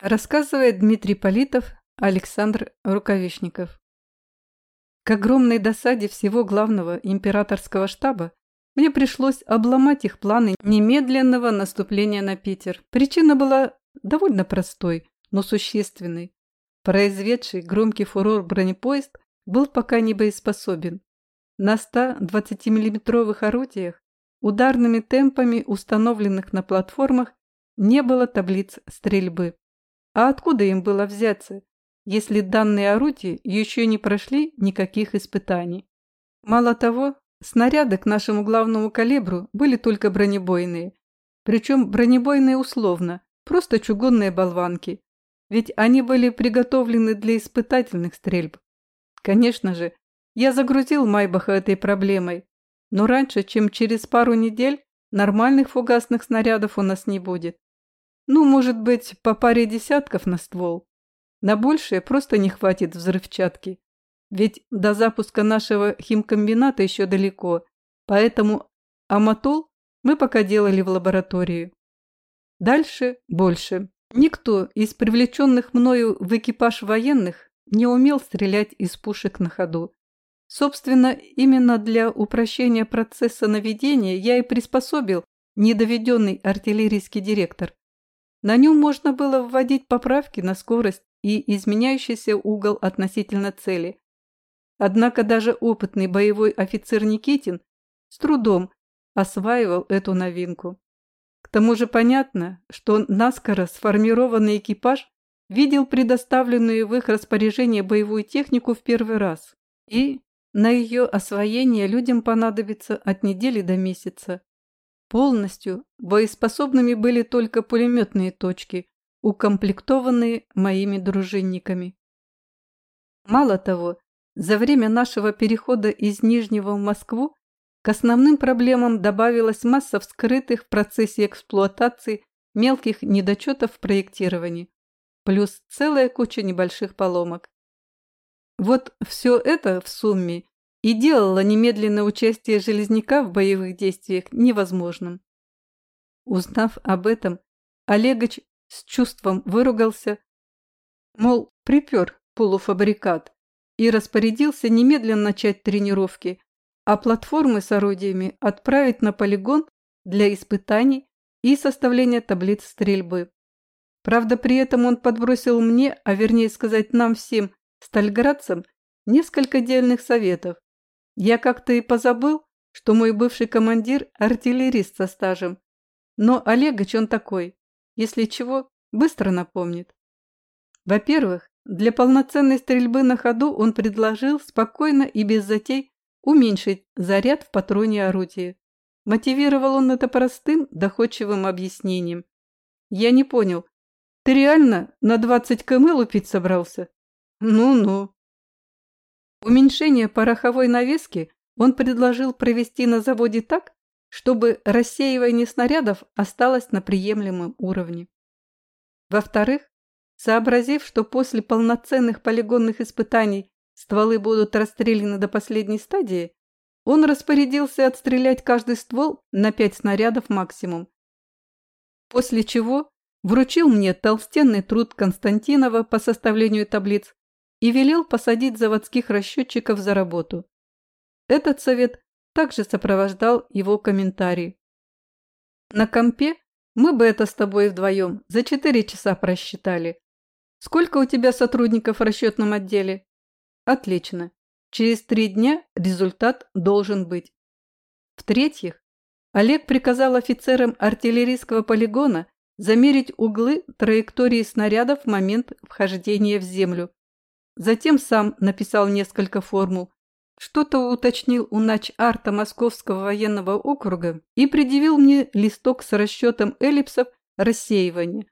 Рассказывает Дмитрий Политов, Александр Рукавишников. К огромной досаде всего главного императорского штаба мне пришлось обломать их планы немедленного наступления на Питер. Причина была довольно простой, но существенной. Произведший громкий фурор бронепоезд был пока не боеспособен. На 120 миллиметровых орудиях, ударными темпами, установленных на платформах, не было таблиц стрельбы. А откуда им было взяться, если данные орудия еще не прошли никаких испытаний? Мало того, снаряды к нашему главному калибру были только бронебойные. Причем бронебойные условно, просто чугунные болванки. Ведь они были приготовлены для испытательных стрельб. Конечно же, я загрузил Майбаха этой проблемой, но раньше, чем через пару недель, нормальных фугасных снарядов у нас не будет. Ну, может быть, по паре десятков на ствол. На большее просто не хватит взрывчатки. Ведь до запуска нашего химкомбината еще далеко, поэтому аматол мы пока делали в лаборатории. Дальше больше. Никто из привлеченных мною в экипаж военных не умел стрелять из пушек на ходу. Собственно, именно для упрощения процесса наведения я и приспособил недоведенный артиллерийский директор. На нем можно было вводить поправки на скорость и изменяющийся угол относительно цели. Однако даже опытный боевой офицер Никитин с трудом осваивал эту новинку. К тому же понятно, что наскоро сформированный экипаж видел предоставленную в их распоряжение боевую технику в первый раз, и на ее освоение людям понадобится от недели до месяца. Полностью боеспособными были только пулеметные точки, укомплектованные моими дружинниками. Мало того, за время нашего перехода из Нижнего в Москву к основным проблемам добавилась масса вскрытых в процессе эксплуатации мелких недочетов в проектировании, плюс целая куча небольших поломок. Вот все это в сумме и делало немедленное участие Железняка в боевых действиях невозможным. Узнав об этом, Олегович с чувством выругался, мол, припер полуфабрикат и распорядился немедленно начать тренировки, а платформы с орудиями отправить на полигон для испытаний и составления таблиц стрельбы. Правда, при этом он подбросил мне, а вернее сказать нам всем, стальградцам, несколько дельных советов, я как-то и позабыл, что мой бывший командир – артиллерист со стажем. Но Олегович он такой, если чего, быстро напомнит. Во-первых, для полноценной стрельбы на ходу он предложил спокойно и без затей уменьшить заряд в патроне орудия. Мотивировал он это простым, доходчивым объяснением. Я не понял, ты реально на 20 км лупить собрался? Ну-ну. Уменьшение пороховой навески он предложил провести на заводе так, чтобы рассеивание снарядов осталось на приемлемом уровне. Во-вторых, сообразив, что после полноценных полигонных испытаний стволы будут расстреляны до последней стадии, он распорядился отстрелять каждый ствол на пять снарядов максимум. После чего вручил мне толстенный труд Константинова по составлению таблиц и велел посадить заводских расчетчиков за работу. Этот совет также сопровождал его комментарий. На компе мы бы это с тобой вдвоем за четыре часа просчитали. Сколько у тебя сотрудников в расчетном отделе? Отлично. Через три дня результат должен быть. В-третьих, Олег приказал офицерам артиллерийского полигона замерить углы траектории снарядов в момент вхождения в землю Затем сам написал несколько формул, что-то уточнил у нач-арта Московского военного округа и предъявил мне листок с расчетом эллипсов рассеивания.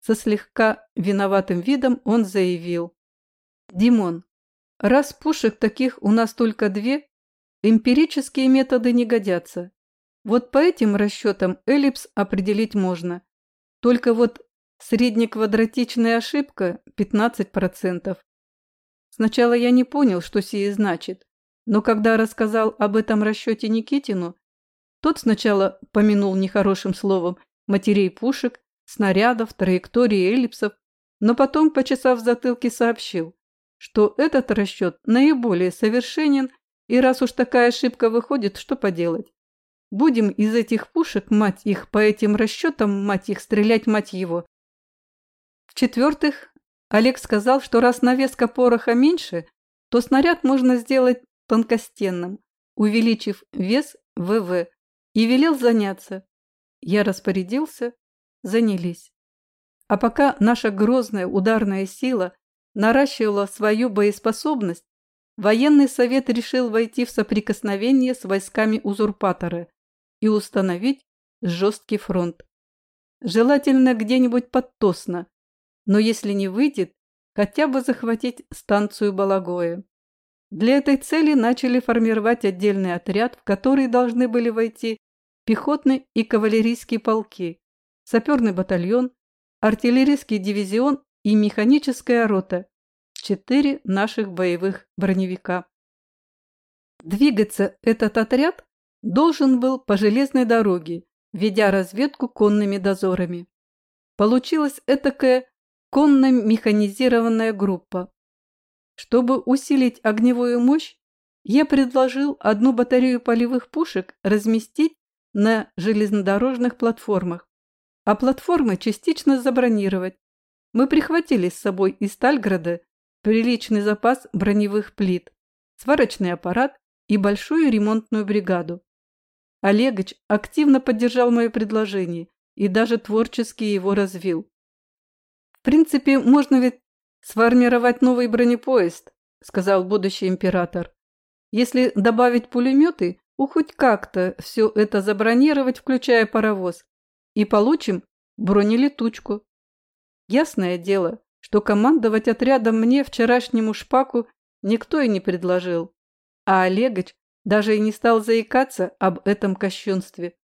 Со слегка виноватым видом он заявил. «Димон, раз пушек таких у нас только две, эмпирические методы не годятся. Вот по этим расчетам эллипс определить можно. Только вот среднеквадратичная ошибка 15%. Сначала я не понял, что сие значит, но когда рассказал об этом расчете Никитину, тот сначала помянул нехорошим словом матерей пушек, снарядов, траектории эллипсов, но потом, почесав затылки, сообщил, что этот расчет наиболее совершенен, и раз уж такая ошибка выходит, что поделать? Будем из этих пушек, мать их, по этим расчетам, мать их, стрелять, мать его. В-четвертых, Олег сказал, что раз навеска пороха меньше, то снаряд можно сделать тонкостенным, увеличив вес ВВ, и велел заняться. Я распорядился, занялись. А пока наша грозная ударная сила наращивала свою боеспособность, военный совет решил войти в соприкосновение с войсками узурпатора и установить жесткий фронт. Желательно где-нибудь под Тосно, но если не выйдет, хотя бы захватить станцию Балагоя. Для этой цели начали формировать отдельный отряд, в который должны были войти пехотный и кавалерийские полки, саперный батальон, артиллерийский дивизион и механическая рота, четыре наших боевых броневика. Двигаться этот отряд должен был по железной дороге, ведя разведку конными дозорами. Получилась этакая конно-механизированная группа, чтобы усилить огневую мощь, я предложил одну батарею полевых пушек разместить на железнодорожных платформах, а платформы частично забронировать. Мы прихватили с собой из Стальграда приличный запас броневых плит, сварочный аппарат и большую ремонтную бригаду. Олегович активно поддержал мое предложение и даже творчески его развил. В принципе, можно ведь «Сформировать новый бронепоезд», – сказал будущий император. «Если добавить пулеметы, у хоть как-то все это забронировать, включая паровоз, и получим бронелетучку. Ясное дело, что командовать отрядом мне вчерашнему шпаку никто и не предложил, а Олегович даже и не стал заикаться об этом кощунстве.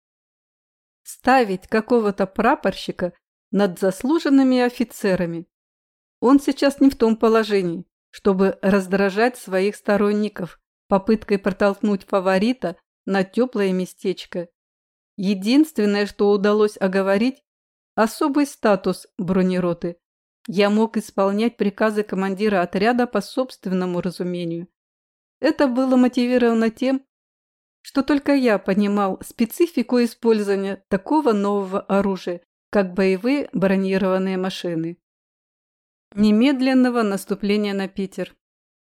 Ставить какого-то прапорщика над заслуженными офицерами он сейчас не в том положении, чтобы раздражать своих сторонников попыткой протолкнуть фаворита на теплое местечко. Единственное, что удалось оговорить – особый статус бронероты. Я мог исполнять приказы командира отряда по собственному разумению. Это было мотивировано тем, что только я понимал специфику использования такого нового оружия, как боевые бронированные машины. Немедленного наступления на Питер.